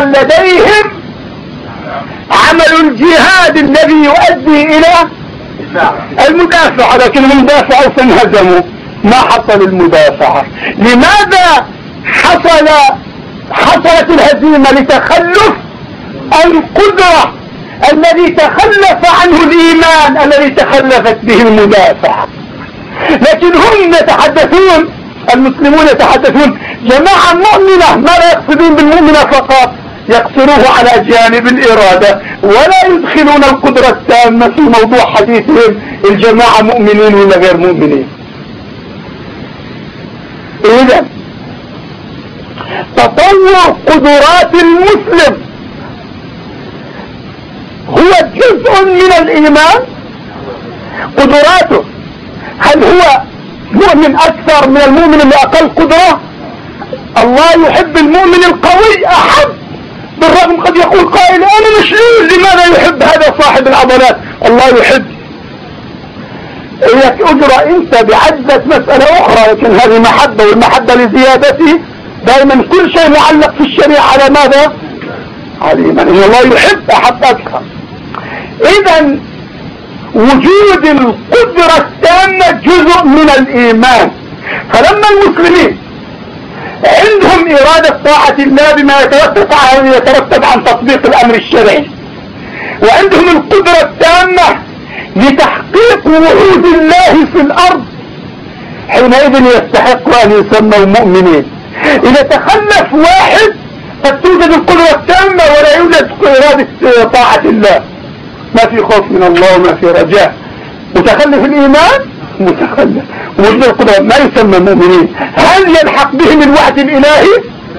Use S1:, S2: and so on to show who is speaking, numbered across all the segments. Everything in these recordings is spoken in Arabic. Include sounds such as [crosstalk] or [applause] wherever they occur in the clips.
S1: لديهم عمل الجهاد الذي يؤدي إلى المدافعة لكن المدافعة فانهزموا ما حصل المدافعة؟ لماذا حصل حصلت الهزيمة لتخلف القدرة الذي تخلف عنه الإيمان الذي تخلفت به المدافعة؟ لكن هم يتحدثون المسلمون يتحدثون جماعة مؤمنة ماذا يقصدون بالمؤمنة فقط؟ يقصروه على جانب الإرادة ولا يدخلون القدرة التامة في موضوع حديثهم الجماعة مؤمنين ولا غير مؤمنين؟ إذا تطور قدرات المسلم. هو جزء من الإيمان. قدراته هل هو مؤمن أكثر من المؤمن اللي أقل قدرة؟ الله يحب المؤمن القوي أحب. بالرغم قد يقول قائل أنا مشلول لماذا يحب هذا صاحب العضلات. الله يحب. إياك أجرى أنت بعزة مسألة أخرى لكن هذه محبة والمحبة لزيادته دائما كل شيء معلق في الشريعة على ماذا؟ على الإيمان إن الله يحب أحب أكثر إذا وجود القدرة التامة جزء من الإيمان. فلما المسلمين عندهم إرادة طاعة الله بما يترتب عن تطبيق الأمر الشرعي. وعندهم القدرة التامة لتحقيق وعود الله في الأرض. حينئذ يستحق أن يسموا مؤمنين إذا تخلف واحد قد توجد القدرة التامة ولا يوجد إرادة طاعة الله. ما في خوف من الله وما في رجاء. متخلف الإيمان متخلف. وجود القدرة ما يسمى مؤمنين هل يلحق بهم الوعد الإلهي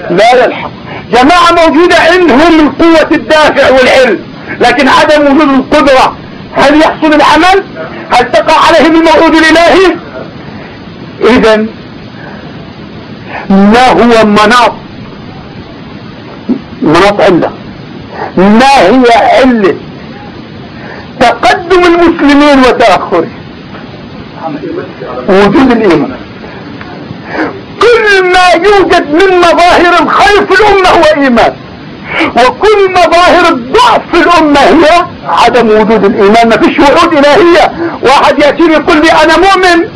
S1: لا يلحق. جماعة موجودة عندهم القوة الدافع والعلم لكن عدم وجود القدرة. هل يحصل العمل؟ هل تقع عليهم الموعود الإلهي؟ إذا ما هو مناط؟ مناط علة. ما هي علة؟ تقدم المسلمين وتأخرهم. وجود الإيمان. كل ما يوجد من مظاهر الخير في الأمة هو إيمان. وكل مظاهر الضعف في الأمة هي عدم وجود الإيمان. ما فيش وعود إلهية. واحد يأتيني يقول لي أنا مؤمن.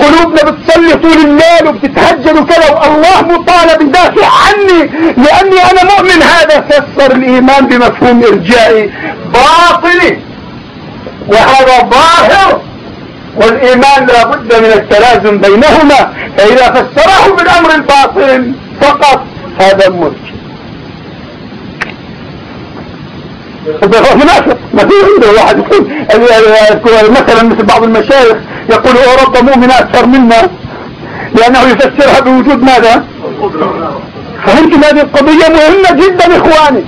S1: قلوبنا بتصلي طول الليل وبتتهجد وكذا والله مطالب يدافع عني لأني أنا مؤمن. هذا فسر الإيمان بمفهوم إرجائي باطلي. وهذا ظاهر والإيمان لا بد من التلازم بينهما فإذا فسره بالأمر الباطل فقط هذا مرجع هو منافق ما في عنده واحد يقول مثلا مثل بعض المشايخ يقول أوروبا مؤمنة أكثر منا لأنه يفسرها بوجود ماذا؟ فهمتم هذه القضية؟ مهمة جدا إخواني.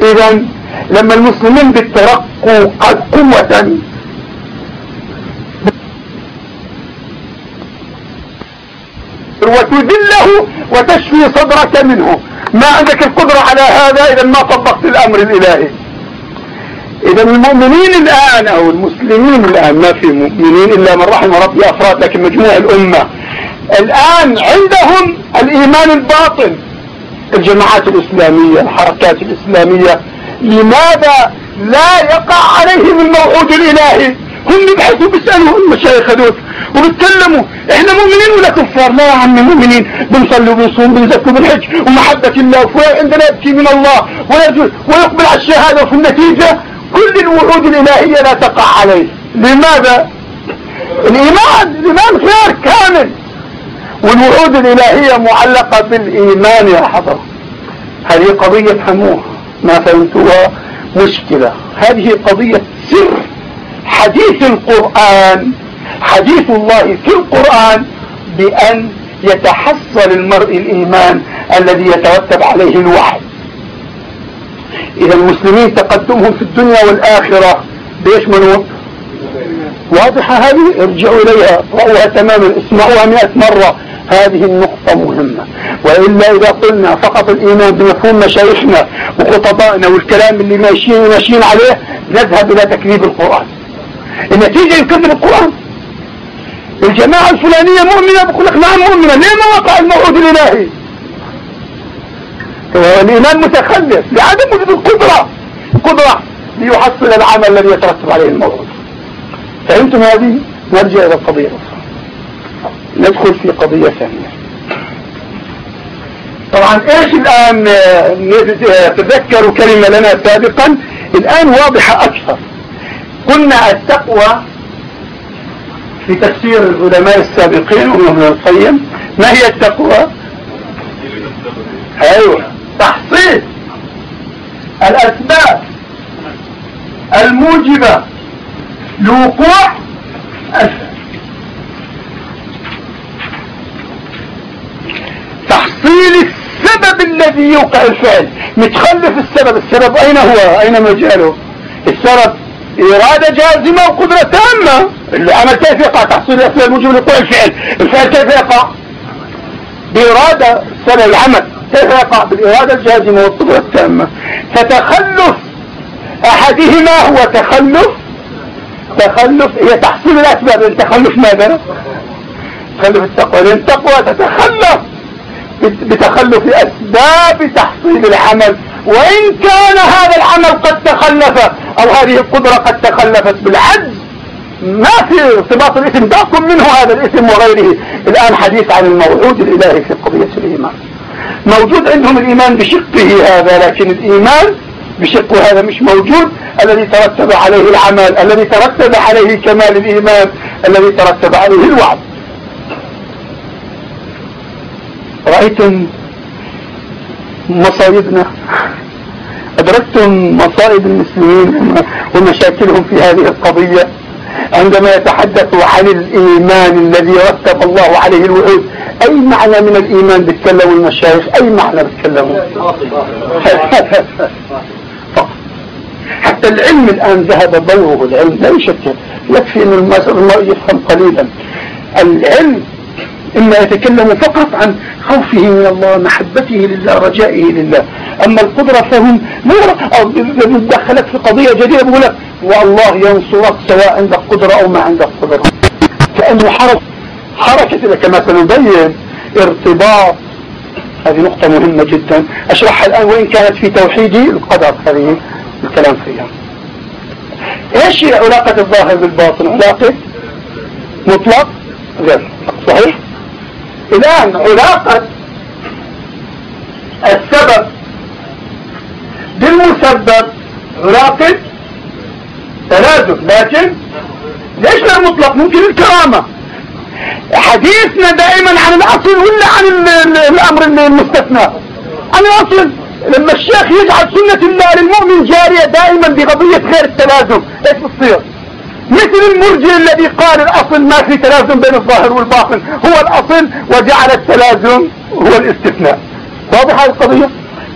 S1: اذا لما المسلمين بالترقوا قوة وتذله وتشفي صدرك منه. ما عندك القدرة على هذا إذا ما طبقت الأمر الإلهي. إذا المؤمنين الآن أو المسلمين الآن ما في مؤمنين إلا من رحم ربي أفراد لكن مجموع الأمة. الآن عندهم الإيمان الباطن الجماعات الإسلامية الحركات الإسلامية. لماذا لا يقع عليهم الموعود الإلهي؟ هم يبحثوا بيسألوا المشايخ هذول وبيتكلموا إحنا مؤمنين ولا كفار؟ لا يا عمي مؤمنين. بنصلي وبنصوم بنزكي وبنحج. ومحبة الله عندنا يبكي من الله. ويقبل على الشهادة وفي النتيجة كل الوعود الإلهية لا تقع عليه. لماذا؟ الإيمان الإيمان خير كامل. والوعود الإلهية معلقة بالإيمان يا حضر هذه قضية حموه ما فهمتوها؟ مشكلة. هذه قضية سر. حديث القرآن حديث الله في القرآن بأن يتحصل المرء الإيمان الذي يترتب عليه الوحي. إذا المسلمين تقدمهم في الدنيا والآخرة بيشملوا واضحة هذه؟ ارجعوا إليها رأوها تماما اسمعوها مئة مرة. هذه النقطة مهمة. وإلا إذا قلنا فقط الإيمان بمفهوم مشايخنا وخطبائنا والكلام اللي ماشيين ماشيين عليه نذهب إلى تكذيب القرآن. النتيجة يكذب القرآن. الجماعة الفلانية مؤمنة بقول لك نعم مؤمنة. ليه ما وقع الموعود الإلهي؟ الإيمان متخلف لعدم وجود القدرة. قدرة ليحصل العمل الذي يترتب عليه الموعود. فهمتم هذه؟ نرجع إلى القضية الأخرى. ندخل في قضية ثانية. طبعا إيش الآن؟ تذكروا كلمة لنا سابقا. الآن واضحة أكثر. قلنا التقوى في تفسير العلماء السابقين ومن القيم. ما هي التقوى؟ أيوه. تحصيل الأسباب الموجبة لوقوع تحصيل السبب الذي يوقع الفعل. متخلف السبب. السبب أين هو؟ أين مجاله؟ السبب إرادة جازمة وقدرة تامة. العمل كيف يقع تحصيل الأسباب الموجبة لوقوع الفعل؟ الفعل كيف يقع؟ بإرادة سبب العمل. كيف يقع؟ بالإرادة الجازمة والقدرة التامة. فتخلف أحدهما هو تخلف. تخلف هي تحصيل الأسباب. التخلف ماذا؟ تخلف التقوى. لأن التقوى تتخلف بتخلف أسباب تحصيل العمل. وإن كان هذا العمل قد تخلف أو هذه القدرة قد تخلفت بالعجز. ما في ارتباط الاسم دعكم منه هذا الاسم وغيره. الآن حديث عن الموعود الإلهي في قضية الإيمان. موجود عندهم الإيمان بشقه هذا لكن الإيمان بشقه هذا مش موجود. الذي ترتب عليه العمل الذي ترتب عليه كمال الإيمان الذي ترتب عليه الوعد رأيتم مصايبنا؟ أدركتم مصائب المسلمين ومشاكلهم في هذه القضية. عندما يتحدثوا عن الإيمان الذي رتب الله عليه الوعود أي معنى من الإيمان بيتكلموا المشايخ؟ أي معنى بيتكلموا [laughs] حتى العلم الآن ذهب ضوءه العلم لا يشكل. يكفي أن المرء يفهم قليلا. العلم إما يتكلم فقط عن خوفه من الله محبته لله رجائه لله. أما القدرة فهم يدخلك في قضية جديدة بيقول لك والله ينصرك سواء عندك قدرة أو ما عندك قدرة كأنه حركة حركة كما سنبين ارتباط. هذه نقطة مهمة جدا. أشرحها الآن وإن كانت في توحيدي القدر. هذه الكلام فيها. إيش هي علاقة الظاهر بالباطن؟ علاقة مطلق؟ غير. صحيح؟ الآن علاقة السبب بالمسبب علاقة تلازم لكن ليش لا مطلق؟ ممكن الكرامة. حديثنا دائما عن الأصل ولا عن الأمر المستثنى؟ عن الأصل. لما الشيخ يجعل سنة الله للمؤمن جارية دائما بقضية غير التلازم إيش بتصير؟ مثل المرجع الذي قال الأصل ما في تلازم بين الظاهر والباطن. هو الأصل وجعل التلازم هو الاستثناء. واضح هذه القضية؟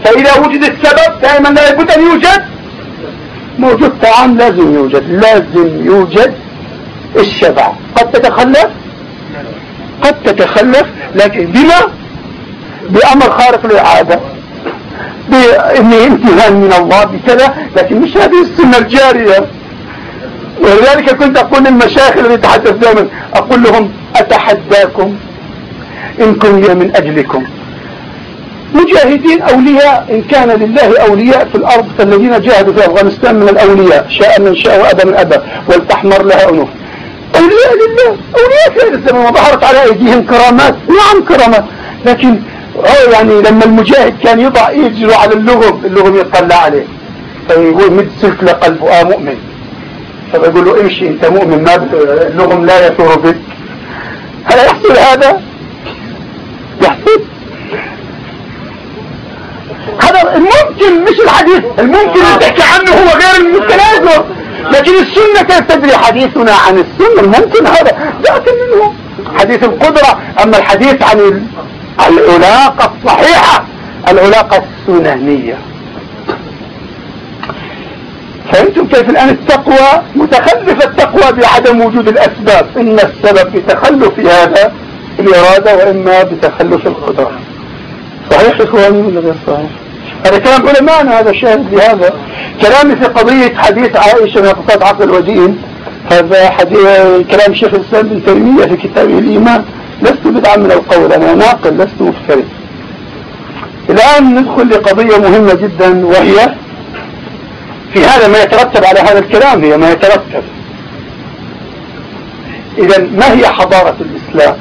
S1: فإذا وجد السبب دائما لا يجب أن يوجد. موجود طعام لازم يوجد. لازم يوجد الشبع. قد تتخلف؟ قد تتخلف لكن بما؟ بأمر خارق للعادة. بإنه امتهان من الله بكذا لكن مش هذه السنة الجارية. ولذلك كنت أقول للمشايخ الذي يتحدث دائما أقول لهم أتحداكم؟ إن كن من أجلكم. مجاهدين أولياء إن كان لله أولياء في الأرض فالذين جاهدوا في أفغانستان من الأولياء شاء من شاء وأبى من أبى والتحمر لها أنوف. أولياء لله أولياء في هذا الزمن وظهرت على أيديهم كرامات. نعم كرامات. لكن يعني لما المجاهد كان يضع يجروا على اللغم اللغم يطلع عليه. فيقول مد سلك لقلبه آه مؤمن. فبيقول له امشي أنت مؤمن ما اللغم لا يثور بك. هل يحصل هذا؟ يحصل. هذا الممكن مش الحديث الممكن اللي تحكي عنه هو غير المتلازم لكن السنة كيف تدري حديثنا عن السنة الممكن هذا. لكن منه حديث القدرة. أما الحديث عن العلاقة الصحيحة العلاقة السنانية. فهمتم كيف الآن التقوى؟ متخلف التقوى بعدم وجود الأسباب. إما السبب بتخلف هذا الإرادة وإما بتخلف القدرة. صحيح إخواني ولا غير صحيح؟ هذا كلام علماء هذا شاهد لهذا كلامي في قضية حديث عائشة من أقتصاد عقل الودين هذا حديث كلام شيخ الإسلام بن تيمية في كتابه الإيمان. لست بدعا من القول أنا ناقل لست الآن الآن ندخل لقضية مهمة جدا وهي في هذا ما يترتب على هذا الكلام هي ما يترتب. إذا ما هي حضارة الإسلام؟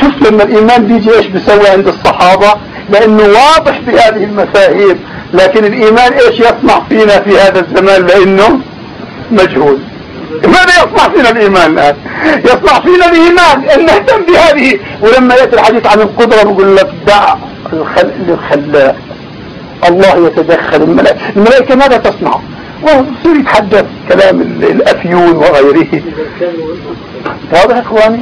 S1: شوف لما الإيمان بيجي إيش بيسوي عند الصحابة؟ لأنه واضح في هذه المفاهيم لكن الإيمان إيش يصنع فينا في هذا الزمان؟ لأنه مجهول. ماذا يصنع فينا الإيمان الآن؟ يصنع فينا الإيمان أن نهتم بهذه. ولما يأتي الحديث عن القدرة بقول لك دع الخلاق الله يتدخل. الملائكة الملائكة ماذا تصنع؟ ويصير يتحدث كلام الأفيون وغيره. واضح إخواني؟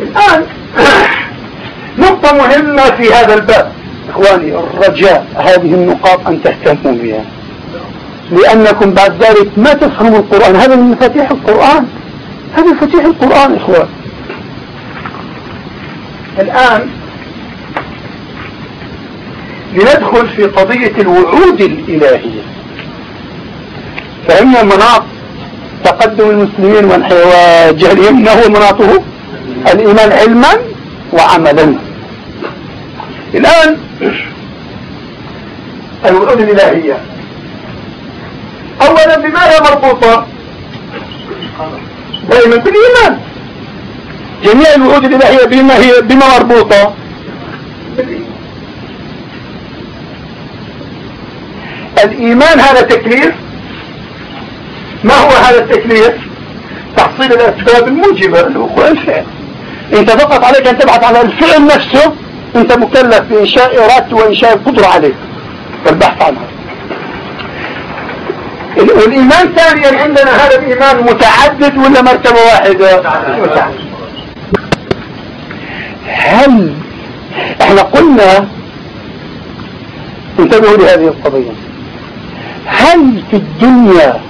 S1: الآن [coughs] نقطة مهمة في هذا الباب. إخواني الرجاء هذه النقاط أن تهتموا بها. لأنكم بعد ذلك ما تفهموا القرآن. هذا من مفاتيح القرآن. هذا مفاتيح القرآن إخوان. الآن لندخل في قضية الوعود الإلهية. فهمنا مناط تقدم المسلمين وجهلهم هو مناطه الإيمان علما وعملا. الآن الوعود الإلهية. أولا بما هي مربوطة دائما بالإيمان. جميع الوعود الإلهية بما هي بما مربوطة الإيمان هذا تكليف؟ ما هو هذا التكليف؟ تحصيل الأسباب الموجبة. لوقوع الفعل انت فقط عليك أن تبحث عن الفعل نفسه أنت مكلف بإنشاء إرادته وإنشاء القدرة عليه والبحث عنها والإيمان ثانيا عندنا هذا الإيمان متعدد ولا مرتبة واحدة؟ متعدد. هل إحنا قلنا انتبهوا لهذه القضية؟ هل في الدنيا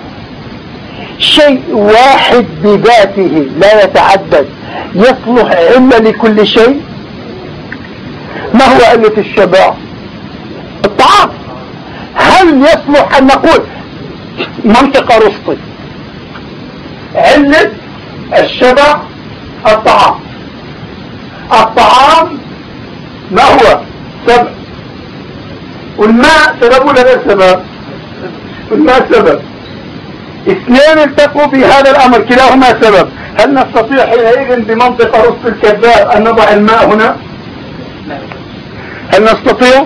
S1: شيء واحد بذاته لا يتعدد يصلح علة لكل شيء؟ ما هو علة الشبع؟ الطعام. هل يصلح أن نقول منطقة رسطي علة الشبع الطعام. الطعام ما هو؟ سبب والماء سبب ولا غير سبب الماء سبب؟ اثنين التقوا في هذا الأمر كلاهما سبب. هل نستطيع حينئذ بمنطقة رسط الكذاب أن نضع الماء هنا؟ هل نستطيع؟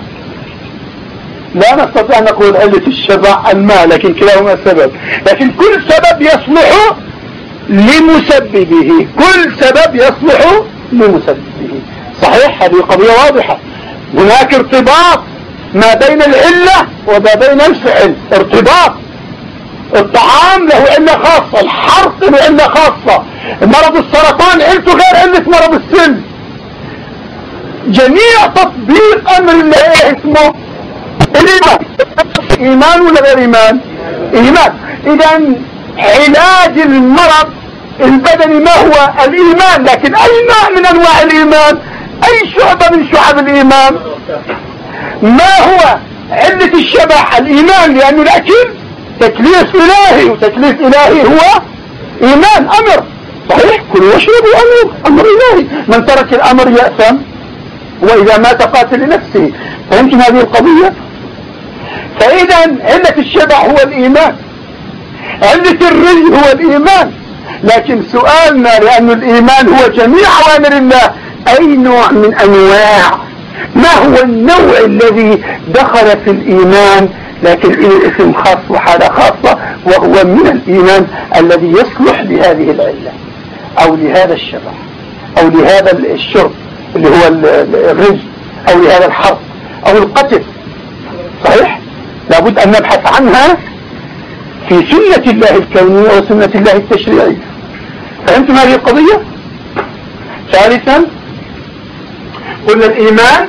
S1: لا نستطيع أن نقول علة الشبع الماء لكن كلاهما سبب. لكن كل سبب يصلح لمسببه. كل سبب يصلح لمسببه. صحيح؟ هذه قضية واضحة. هناك ارتباط ما بين العلة وما بين الفعل ارتباط. الطعام له علة خاصة الحرق له علة خاصة. مرض السرطان علته غير علة مرض السن. جميع تطبيق أمر الله اسمه الإيمان. إيمان ولا غير إيمان؟ إيمان. اذا علاج المرض البدني ما هو؟ الإيمان. لكن أي نوع من أنواع الإيمان؟ أي شعبة من شعب الإيمان؟ ما هو؟ علة الشبع الإيمان لأنه الاكل تكليف إلهي وتكليف إلهي هو إيمان أمر. صحيح؟ كلوا واشربوا أمر أمر إلهي. من ترك الأمر يأثم وإذا مات قاتل لنفسه. فهمتم هذه القضية؟ فإذا علة الشبع هو الإيمان. علة الري هو الإيمان. لكن سؤالنا لأن الإيمان هو جميع أوامر الله أي نوع من أنواع؟ ما هو النوع الذي دخل في الإيمان؟ لكن فيه اسم خاص وحالة خاصة وهو من الإيمان الذي يصلح لهذه العلة أو لهذا الشبع أو لهذا الشرب اللي هو الري أو لهذا الحرب أو القتل. صحيح؟ لابد أن نبحث عنها في سنة الله الكونية وسنة الله التشريعية. فهمتم هذه القضية؟ ثالثا قلنا الإيمان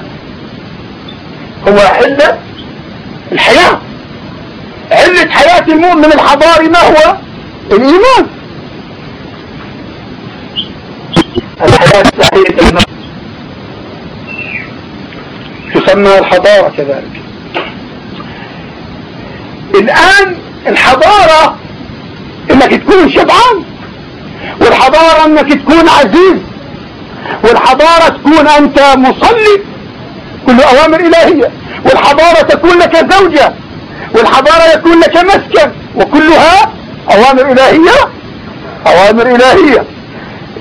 S1: هو علة الحياة. علة حياة المؤمن الحضاري ما هو؟ الإيمان. الحياة الصحية تسمى الحضارة كذلك. الآن الحضارة إنك تكون شبعان والحضارة إنك تكون عزيز. والحضارة تكون أنت مصلي. كل أوامر إلهية. والحضارة تكون لك زوجة. والحضارة يكون لك مسكن وكلها أوامر إلهية. أوامر إلهية.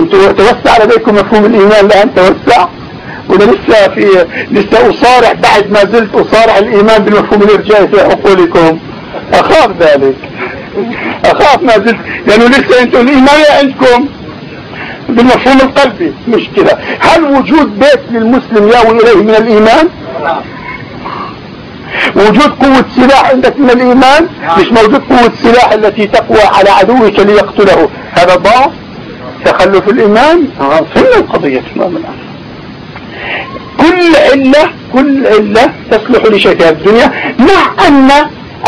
S1: أنتوا توسع لديكم مفهوم الإيمان. الآن توسع وده لسه في لسه أصارع بعد ما زلت أصارع الإيمان بالمفهوم الإرجائي في عقولكم. أخاف ذلك. أخاف ما زلت. لأنه لسه أنتم الإيمان عندكم. بالمفهوم القلبي مشكلة هل وجود بيت للمسلم ياوي إليه من الإيمان؟ وجود قوة سلاح عندك من الإيمان؟ مش موجود قوة سلاح التي تقوى على عدوك ليقتله. هذا ضعف تخلف الإيمان؟ آه فين القضية تمام الآن كل علة كل علة تصلح لشيء في الدنيا مع أن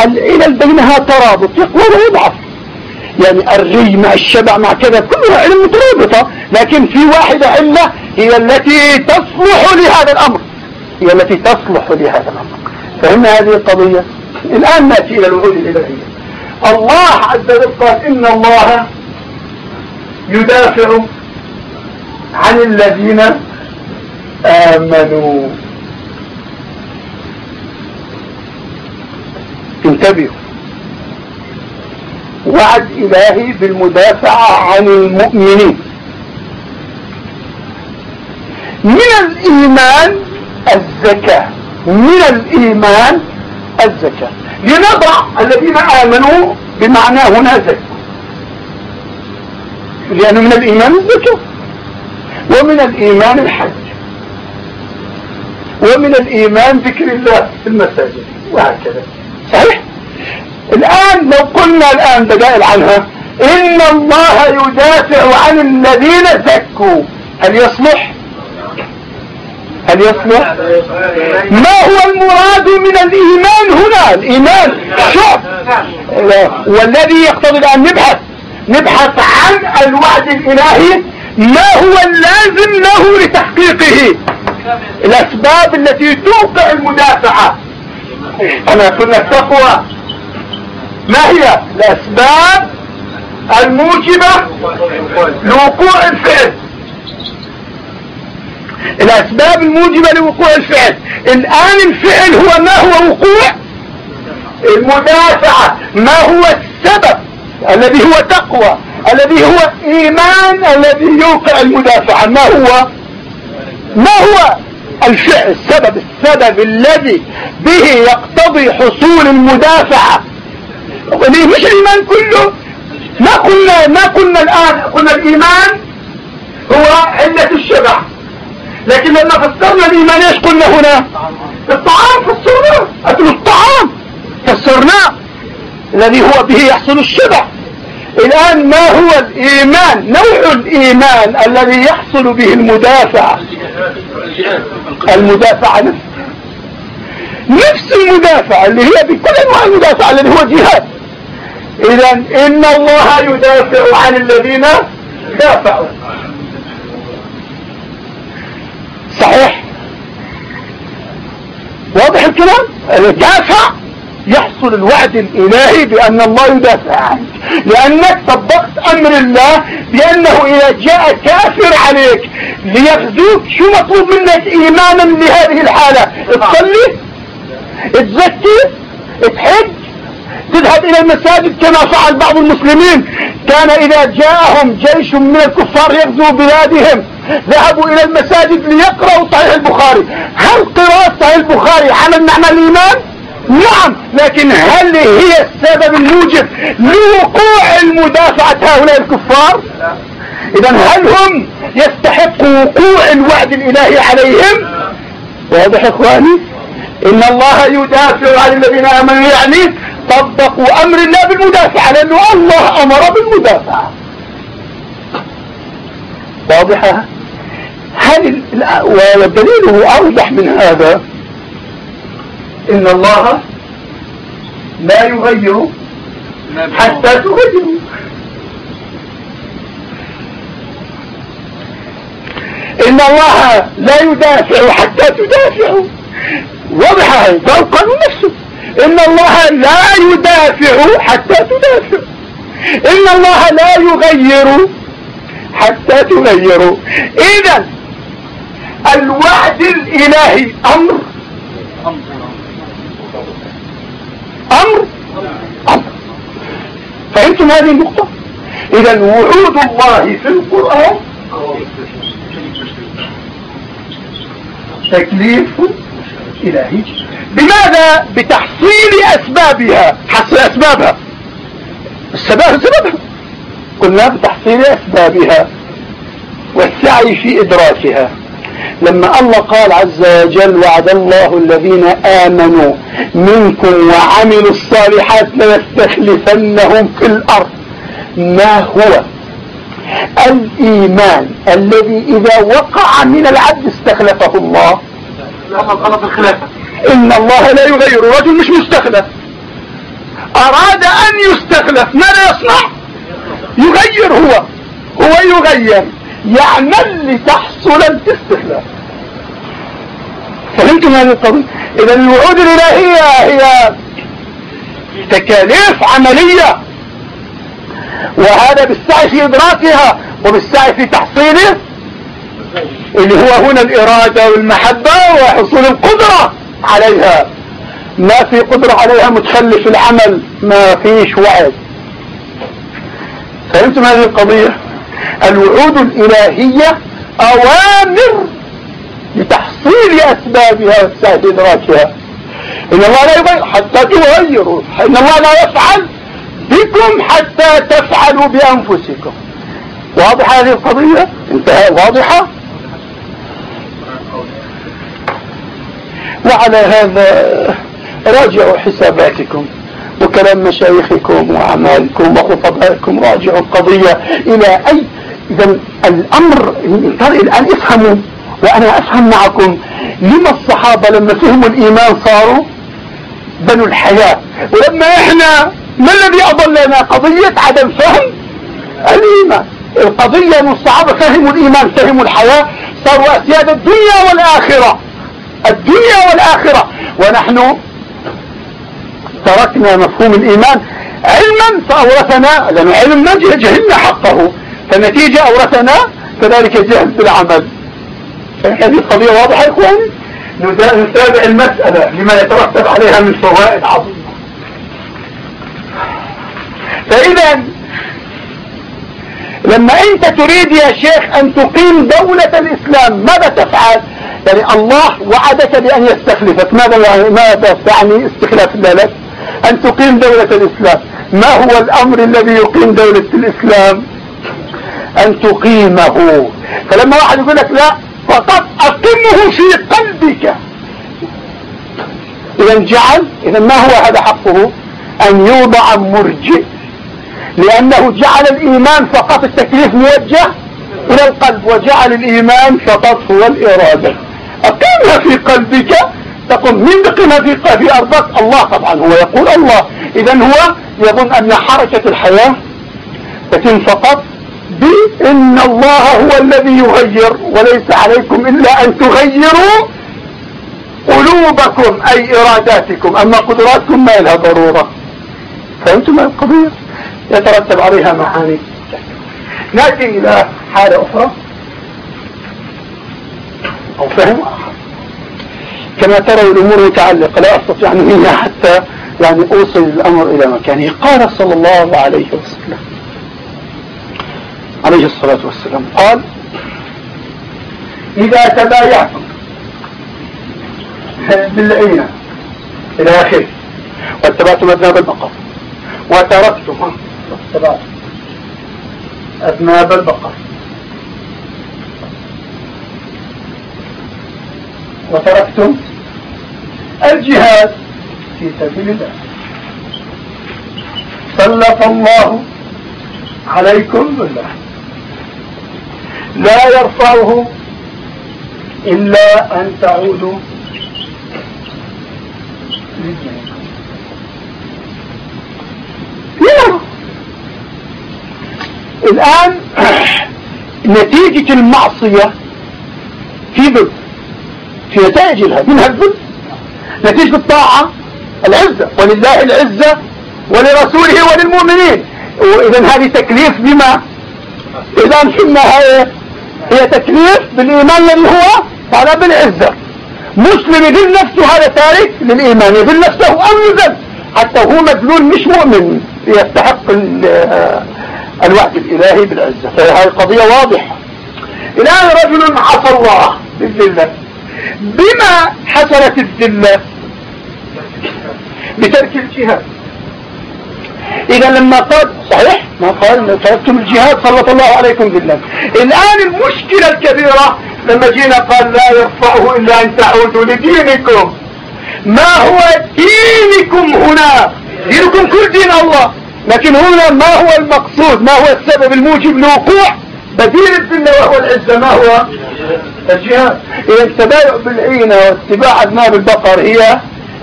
S1: العلل بينها ترابط يقوى ويضعف يعني الري مع الشبع مع كذا كلها علم مترابطة. لكن في واحدة علة هي التي تصلح لهذا الأمر. هي التي تصلح لهذا الأمر. فهمنا هذه القضية؟ الآن نأتي إلى الوعود الإلهية. الله عز وجل قال إن الله يدافع عن الذين آمنوا. انتبهوا. وعد إلهي بالمدافعة عن المؤمنين. من الإيمان الزكاة. من الإيمان الزكاة. لنضع الذين آمنوا بمعنى هنا زكاة. لأنه من الإيمان الزكاة. ومن الإيمان الحج. ومن الإيمان ذكر الله في المساجد. وهكذا. صحيح؟ الآن لو قلنا الآن بدائل عنها إن الله يدافع عن الذين زكوا. هل يصلح؟ هل يصلح؟ ما هو المراد من الإيمان هنا؟ الإيمان شعب. والذي يقتضي الآن نبحث نبحث عن الوعد الإلهي ما هو اللازم له لتحقيقه؟ الأسباب التي توقع المدافعة. أنا كنا التقوى ما هي؟ الأسباب الموجبة لوقوع الفعل. الأسباب الموجبة لوقوع الفعل. الآن الفعل هو ما هو وقوع؟ المدافعة. ما هو السبب الذي هو تقوى؟ الذي هو إيمان؟ الذي يوقع المدافعة. ما هو؟ ما هو الفعل؟ السبب. السبب الذي به يقتضي حصول المدافعة. مش الإيمان كله ما قلنا ما قلنا الآن قلنا الإيمان هو علة الشبع. لكن لما فسرنا الإيمان إيش قلنا هنا؟ الطعام فسرناه. أكل الطعام فسرناه. الذي هو به يحصل الشبع. الآن ما هو الإيمان؟ نوع الإيمان الذي يحصل به المدافع. المدافع نفسه نفس المدافع اللي هي بكل أنواع المدافع الذي هو جهاد. إذا إن الله يدافع عن الذين دافعوا. صحيح؟ واضح الكلام؟ الدافع يحصل الوعد الإلهي بأن الله يدافع عنك. لأنك طبقت أمر الله بأنه إذا جاء كافر عليك ليغزوك شو مطلوب منك إيمانا لهذه الحالة؟ تصلي تزكي تحج تذهب إلى المساجد كما فعل بعض المسلمين. كان إذا جاءهم جيش من الكفار يغزو بلادهم ذهبوا إلى المساجد ليقرأوا صحيح البخاري. هل قراءة صحيح البخاري عمل معنى الإيمان؟ نعم لكن هل هي السبب الموجب لوقوع المدافعة هؤلاء الكفار؟ اذا هل هم يستحقوا وقوع الوعد الإلهي عليهم؟ واضح إخواني؟ إن الله يدافع عن الذين آمنوا يعني طبقوا أمر الله بالمدافعة لأنه الله أمر بالمدافعة. واضحة؟ هل ودليله أوضح من هذا؟ إن الله لا يغير حتى تغيروا إن الله لا يدافع حتى تدافعوا وضح هذا القانون نفسه. إن الله لا يدافع حتى تدافع. إن الله لا يغير حتى تغيروا إذا الوعد الإلهي أمر أمر. أمر. فهمتم هذه النقطة؟ إذا وعود الله في القرآن. تكليف إلهي. بماذا؟ بتحصيل أسبابها. حصل أسبابها. السبب سببها. قلنا بتحصيل أسبابها والسعي في إدراكها. لما الله قال عز وجل وعد الله الذين آمنوا منكم وعملوا الصالحات ليستخلفنهم في الأرض. ما هو؟ الإيمان الذي إذا وقع من العبد استخلفه الله. إن الله لا يغير رجل مش مستخلف. أراد أن يستخلف ماذا يصنع؟ يغير هو. هو يغير. يعمل لتحصل الاستخلاف. فهمتم هذه القضية إذا الوعود الإلهية هي تكاليف عملية. وهذا بالسعي في إدراكها وبالسعي في تحصيله. اللي هو هنا الإرادة والمحبة وحصول القدرة عليها. ما في قدرة عليها متخلف العمل ما فيش وعد. فهمتم هذه القضية؟ الوعود الإلهية أوامر لتحصيل أسبابها وسعة إدراكها. إن الله لا يغير حتى تغيروا. إن الله لا يفعل بكم حتى تفعلوا بأنفسكم. واضحة هذه القضية؟ انتهى واضحة؟ وعلى هذا راجعوا حساباتكم وكلام مشايخكم وأعمالكم وخطبائكم راجعوا القضية إلى أي إذا الأمر الآن افهموا وأنا أفهم معكم لما الصحابة لما فهموا الإيمان صاروا بنوا الحياة. ولما إحنا ما الذي أضلنا قضية عدم فهم الإيمان. القضية أن الصحابة فهموا الإيمان فهموا الحياة صاروا أسياد الدنيا والآخرة. الدنيا والآخرة. ونحن تركنا مفهوم الإيمان علما فأورثنا لأنه علم ما جهلنا حقه. فالنتيجة أورثنا كذلك جهل بالعمل هذه القضية واضحة إخواني؟ نتابع المسألة لما يترتب عليها من فوائد عظيمة. فإذا لما أنت تريد يا شيخ أن تقيم دولة الإسلام ماذا تفعل؟ يعني الله وعدك بأن يستخلفك. ماذا يعني ماذا تعني استخلاف الله لك أن تقيم دولة الإسلام. ما هو الأمر الذي يقيم دولة الإسلام؟ أن تقيمه. فلما واحد يقول لك لا فقط أقمه في قلبك. إذا جعل إذا ما هو هذا حقه؟ أن يوضع مرجئ. لأنه جعل الإيمان فقط التكليف موجه إلى القلب وجعل الإيمان فقط هو الإرادة. أقيمها في قلبك تقول من بقيمها في, في أرضك الله طبعا هو يقول الله. إذا هو يظن أن حركة الحياة تتم فقط بإن الله هو الذي يغير وليس عليكم إلا أن تغيروا قلوبكم أي إراداتكم. أما قدراتكم ما لها ضرورة. فهمتم القضية؟ يترتب عليها معاني. نأتي إلى حالة أخرى أو فهم. آخر كما ترى الأمور متعلقة لا أستطيع أن هي حتى يعني أوصل الأمر إلى مكانه. قال صلى الله عليه وسلم عليه الصلاة والسلام قال إذا تبايعتم بالعينة إلى آخره. واتبعتم أذناب البقر. وتركتم. واتبعتم أذناب البقر. وتركتم الجهاد في سبيل الله. سلط الله عليكم بالله. لا يرفعه إلا أن تعودوا الآن [clears throat] نتيجة المعصية في ظل في نتائج منها الظل نتيجة الطاعة العزة ولله العزة ولرسوله وللمؤمنين. وإذا هذه تكليف بما؟ إذا في النهاية هي تكليف بالإيمان الذي هو طلب بالعزة. مسلم يذل نفسه هذا تارك للإيمان يذل نفسه أو يذل. حتى هو مذلول مش مؤمن. يستحق الوعد الإلهي بالعزة. فهذه قضية واضحة. الآن رجل عصى الله بالذلة. بما حصلت الذلة بترك الجهاد. إذا لما قال صحيح؟ ما قال تركتم الجهاد سلط الله عليكم ذلا الآن المشكلة الكبيرة لما جينا قال لا يرفعه إلا أن تعودوا لدينكم. ما هو دينكم هنا؟ دينكم كل دين الله. لكن هنا ما هو المقصود؟ ما هو السبب الموجب لوقوع بديل الذلة وهو العزة ما هو؟ الجهاد. إذا التبايع بالعينة واتباع أذناب البقر هي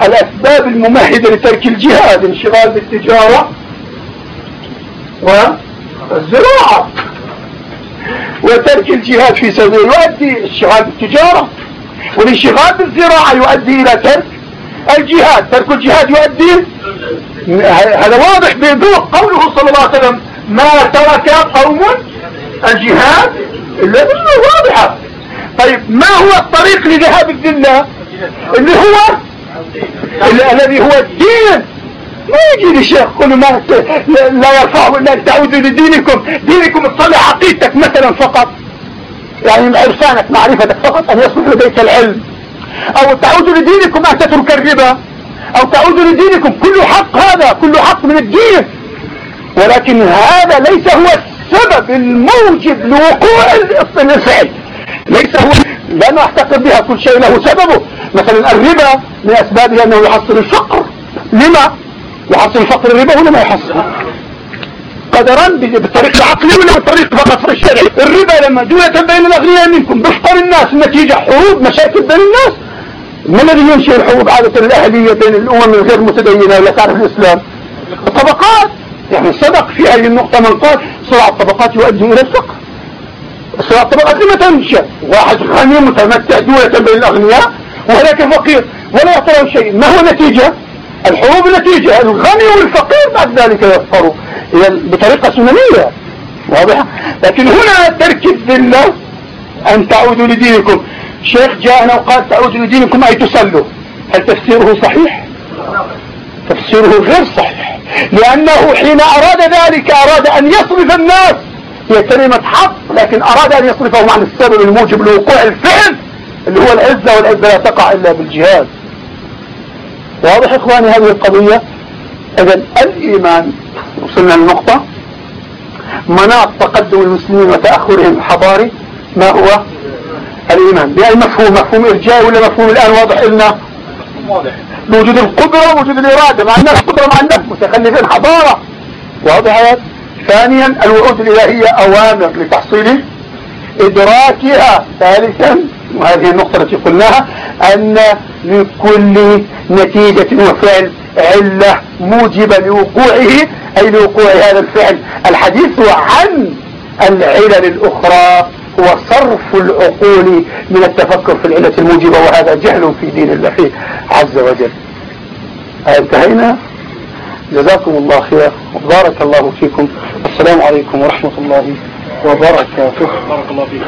S1: الأسباب الممهدة لترك الجهاد انشغال بالتجارة والزراعة وترك الجهاد في سبيل يؤدي الشغال بالتجارة. والانشغال بالزراعة يؤدي إلى ترك الجهاد. ترك الجهاد يؤدي هذا واضح بوضوح قوله صلى الله عليه وسلم ما ترك قوم الجهاد إلا بالله واضحة طيب ما هو الطريق لذهاب الذلة؟ اللي هو الذي هو الدين. ما يجي لشيخ كل ما لا يرفعه الا ان تعودوا لدينكم. دينكم تصلح عقيدتك مثلا فقط. يعني عرفانك معرفتك فقط أن يصبح لديك العلم. أو تعودوا لدينكم أن تترك الربا. أو تعودوا لدينكم. كل حق هذا كل حق من الدين. ولكن هذا ليس هو السبب الموجب لوقوع الفعل ليس هو لا نعتقد بها كل شيء له سببه. مثلا الربا من اسبابه أنه يحصل الفقر. لما؟ يحصل الفقر الربا ولا ما يحصل؟ قدرا بالطريق العقلي ولا بالطريق فقط الشرعي الربا لما دولة بين الأغنياء منكم. بيفطر الناس. النتيجة حروب مشاكل بين الناس. ما الذي ينشئ الحروب عادة الأهلية بين الأمم الغير متدينة ولا تعرف الإسلام؟ الطبقات يعني سبق في هذه النقطة من قال صراع الطبقات يؤدي إلى الفقر صراع الطبقات لما تنشأ واحد غني متمتع دولة بين الأغنياء وهناك فقير ولا يعطيه شيء. ما هو نتيجة الحروب نتيجة الغني والفقير بعد ذلك يفطروا بطريقة سننية واضحة. لكن هنا ترك الذلة. أن تعودوا لدينكم. شيخ جاءنا وقال تعودوا لدينكم أي تصلوا هل تفسيره صحيح؟ تفسيره غير صحيح. لأنه حين أراد ذلك أراد أن يصرف الناس. هي كلمة حق لكن أراد أن يصرفهم عن السبب الموجب لوقوع الفعل اللي هو العزة والعزة لا تقع إلا بالجهاد. واضح إخواني هذه القضية؟ إذا الإيمان وصلنا للنقطة مناط تقدم المسلمين وتأخرهم الحضاري ما هو؟ الإيمان. بأي مفهوم؟ مفهوم إرجاء ولا مفهوم الآن واضح لنا واضح. بوجود القدرة ووجود الإرادة مع أن القدرة مع النفس متخلفين حضارة. واضح هذا ثانيا الوعود الإلهية أوامر لتحصيل إدراكها. ثالثا وهذه النقطة التي قلناها أن لكل نتيجة وفعل علة موجبة لوقوعه أي لوقوع هذا الفعل الحديث عن العلل الأخرى. هو صرف العقول من التفكر في العلة الموجبة وهذا جهل في دين الله عز وجل. أنتهينا؟ جزاكم الله خير وبارك الله فيكم. السلام عليكم ورحمة الله وبركاته. بارك الله فيكم.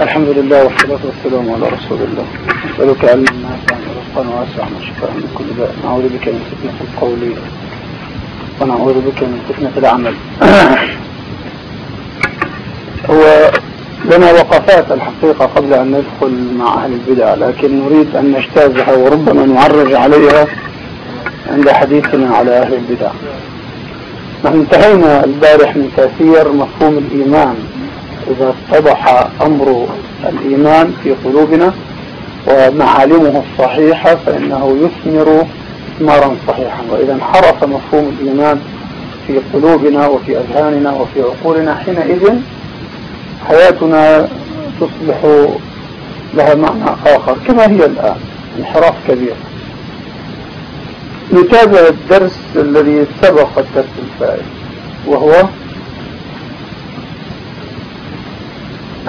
S1: الحمد لله والصلاة والسلام على رسول الله. نسألك علما نافعا ورزقا واسعا وشفاء من كل داء. نعوذ بك من فتنة القول ونعوذ بك من فتنة العمل. [clears throat] هو لنا وقفات الحقيقة قبل أن ندخل مع أهل البدع لكن نريد أن نجتازها وربما نعرج عليها عند حديثنا على أهل البدع. نحن انتهينا البارح من تأثير مفهوم الإيمان. إذا اتضح أمر الإيمان في قلوبنا ومعالمه الصحيحة فإنه يثمر ثمارا صحيحا. وإذا انحرف مفهوم الإيمان في قلوبنا وفي أذهاننا وفي عقولنا حينئذ حياتنا تصبح لها معنى آخر كما هي الآن انحراف كبير. نتابع الدرس الذي سبق الدرس الفائت وهو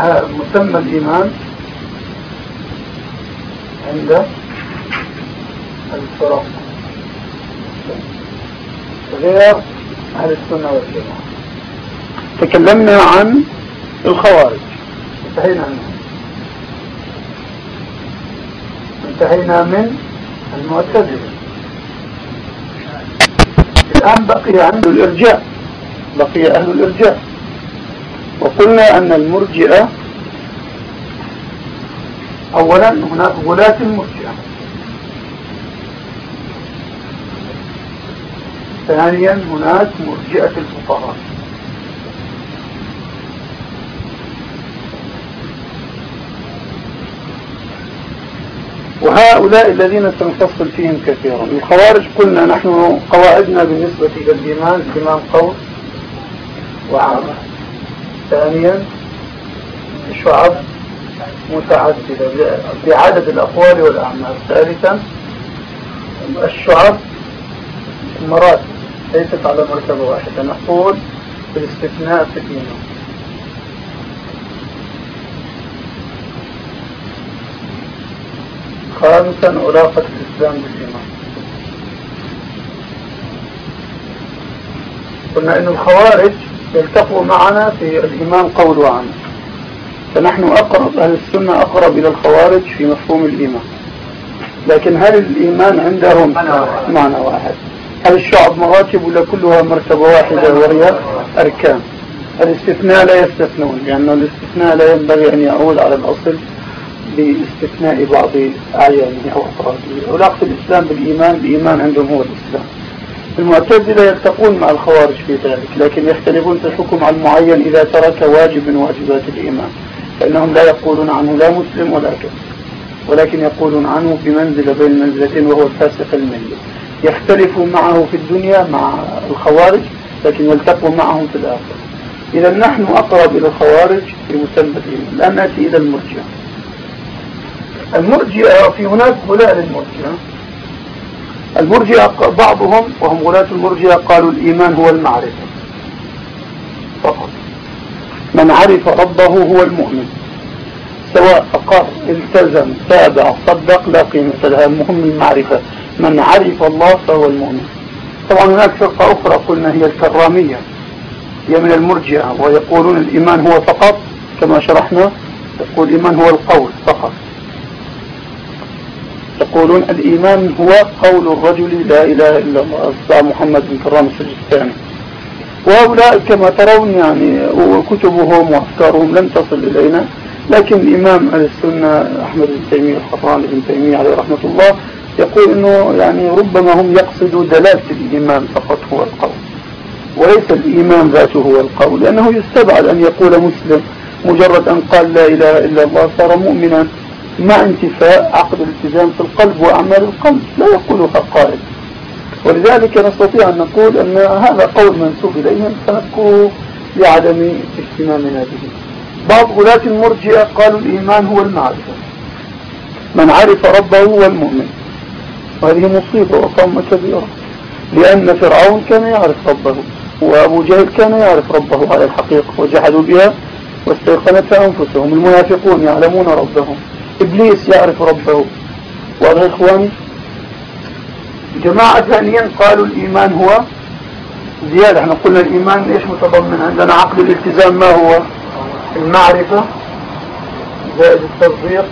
S1: مسمى الإيمان عند الفرق. غير أهل السنة والجماعة. تكلمنا عن الخوارج. انتهينا عنه انتهينا من المعتزلة. الآن بقي عنده الإرجاء. بقي أهل الإرجاء. وقلنا أن المرجئة أولا هناك غلاة المرجئة. ثانيا هناك مرجئة الفقهاء وهؤلاء الذين سنفصل فيهم كثيرا. الخوارج قلنا نحن قواعدنا بالنسبة إلى الإيمان الإيمان قول وعمل. ثانيا شعب متعددة بعدد الأقوال والأعمال. ثالثا الشعب مراتب ليست على مرتبة واحدة. نقول بالاستثناء في الإيمان خامسا علاقة الإسلام بالإيمان. قلنا أن الخوارج يلتقوا معنا في الإيمان قول وعمل. فنحن أقرب أهل السنة أقرب إلى الخوارج في مفهوم الإيمان. لكن هل الإيمان عندهم معنى واحد؟ هل الشعب مراتب ولا كلها مرتبة واحدة وهي أركان؟ الاستثناء لا يستثنون لأنه الاستثناء لا ينبغي أن يعود على الأصل باستثناء بعض أعيانه أو أفراده علاقة الإسلام بالإيمان الإيمان عندهم هو الإسلام. المعتزلة يلتقون مع الخوارج في ذلك لكن يختلفون في الحكم على المعين إذا ترك واجب من واجبات الإيمان فإنهم لا يقولون عنه لا مسلم ولا كفر ولكن يقولون عنه بمنزلة بين منزلتين وهو الفاسق الملي يختلف معه في الدنيا مع الخوارج لكن يلتقوا معهم في الآخرة. إذا نحن أقرب إلى الخوارج في مسمى الإيمان. الآن نأتي إلى المرجئة المرجئة في هناك غلاة للمرجئة المرجئة بعضهم وهم غلاة المرجئة قالوا الإيمان هو المعرفة. فقط. من عرف ربه هو المؤمن. سواء أقر التزم تابع صدق لا قيمة لها المهم المعرفة. من عرف الله فهو المؤمن. طبعا هناك فرقة أخرى. قلنا هي الكرامية. هي من المرجئة. ويقولون الإيمان هو فقط. كما شرحنا يقول الإيمان هو القول فقط. يقولون الإيمان هو قول الرجل لا إله إلا الله محمد بن كرام السجستاني. وهؤلاء كما ترون يعني وكتبهم وأفكارهم لم تصل إلينا لكن الإمام السنة أحمد بن تيمية الخطران بن تيمية عليه رحمة الله يقول أنه يعني ربما هم يقصدوا دلالة الإيمان فقط هو القول. وليس الإيمان ذاته هو القول لأنه يستبعد أن يقول مسلم مجرد أن قال لا إله إلا الله صار مؤمنا مع انتفاء عقد الالتزام في القلب وأعمال القلب لا يقولها قائل. ولذلك نستطيع أن نقول أن هذا قول منسوب إليهم فنذكره لعدم اهتمامنا به. بعض غلاة المرجئة قالوا الإيمان هو المعرفة. من عرف ربه هو المؤمن. وهذه مصيبة وقوم كبيرة. لأن فرعون كان يعرف ربه وأبو جهل كان يعرف ربه على الحقيقة وجحدوا بها واستيقنتها أنفسهم. المنافقون يعلمون ربهم. إبليس يعرف ربه. واضح إخواني؟ جماعة ثانيا قالوا الإيمان هو زيادة. إحنا قلنا الإيمان إيش متضمن؟ عندنا عقد الالتزام ما هو؟ المعرفة زائد التصديق